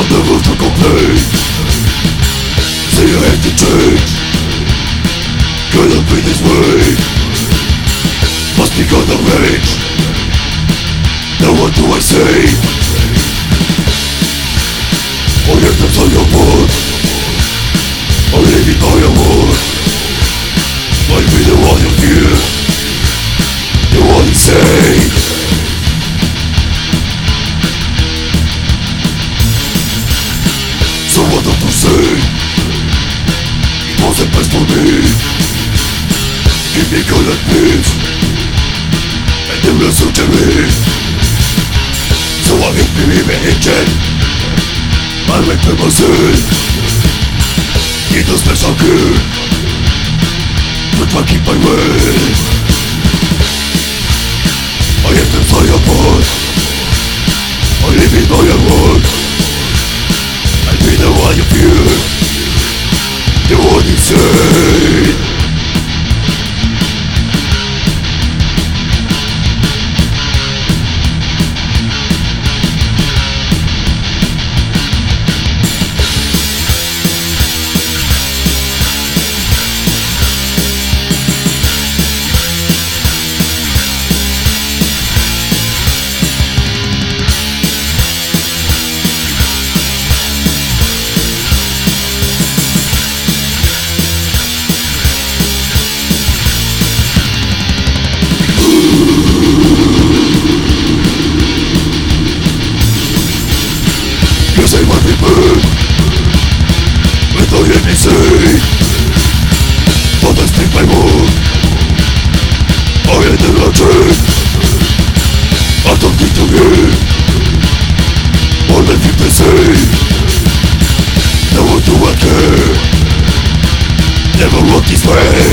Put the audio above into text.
I never forgot pain See I have to change Cannot be this way Must be gone the rage Now what do I say? limousine In Put fucking my way więcej Potem zniknę mu O jeden raczej A to nikt nie wie One wypisy No one to work here Never walk this way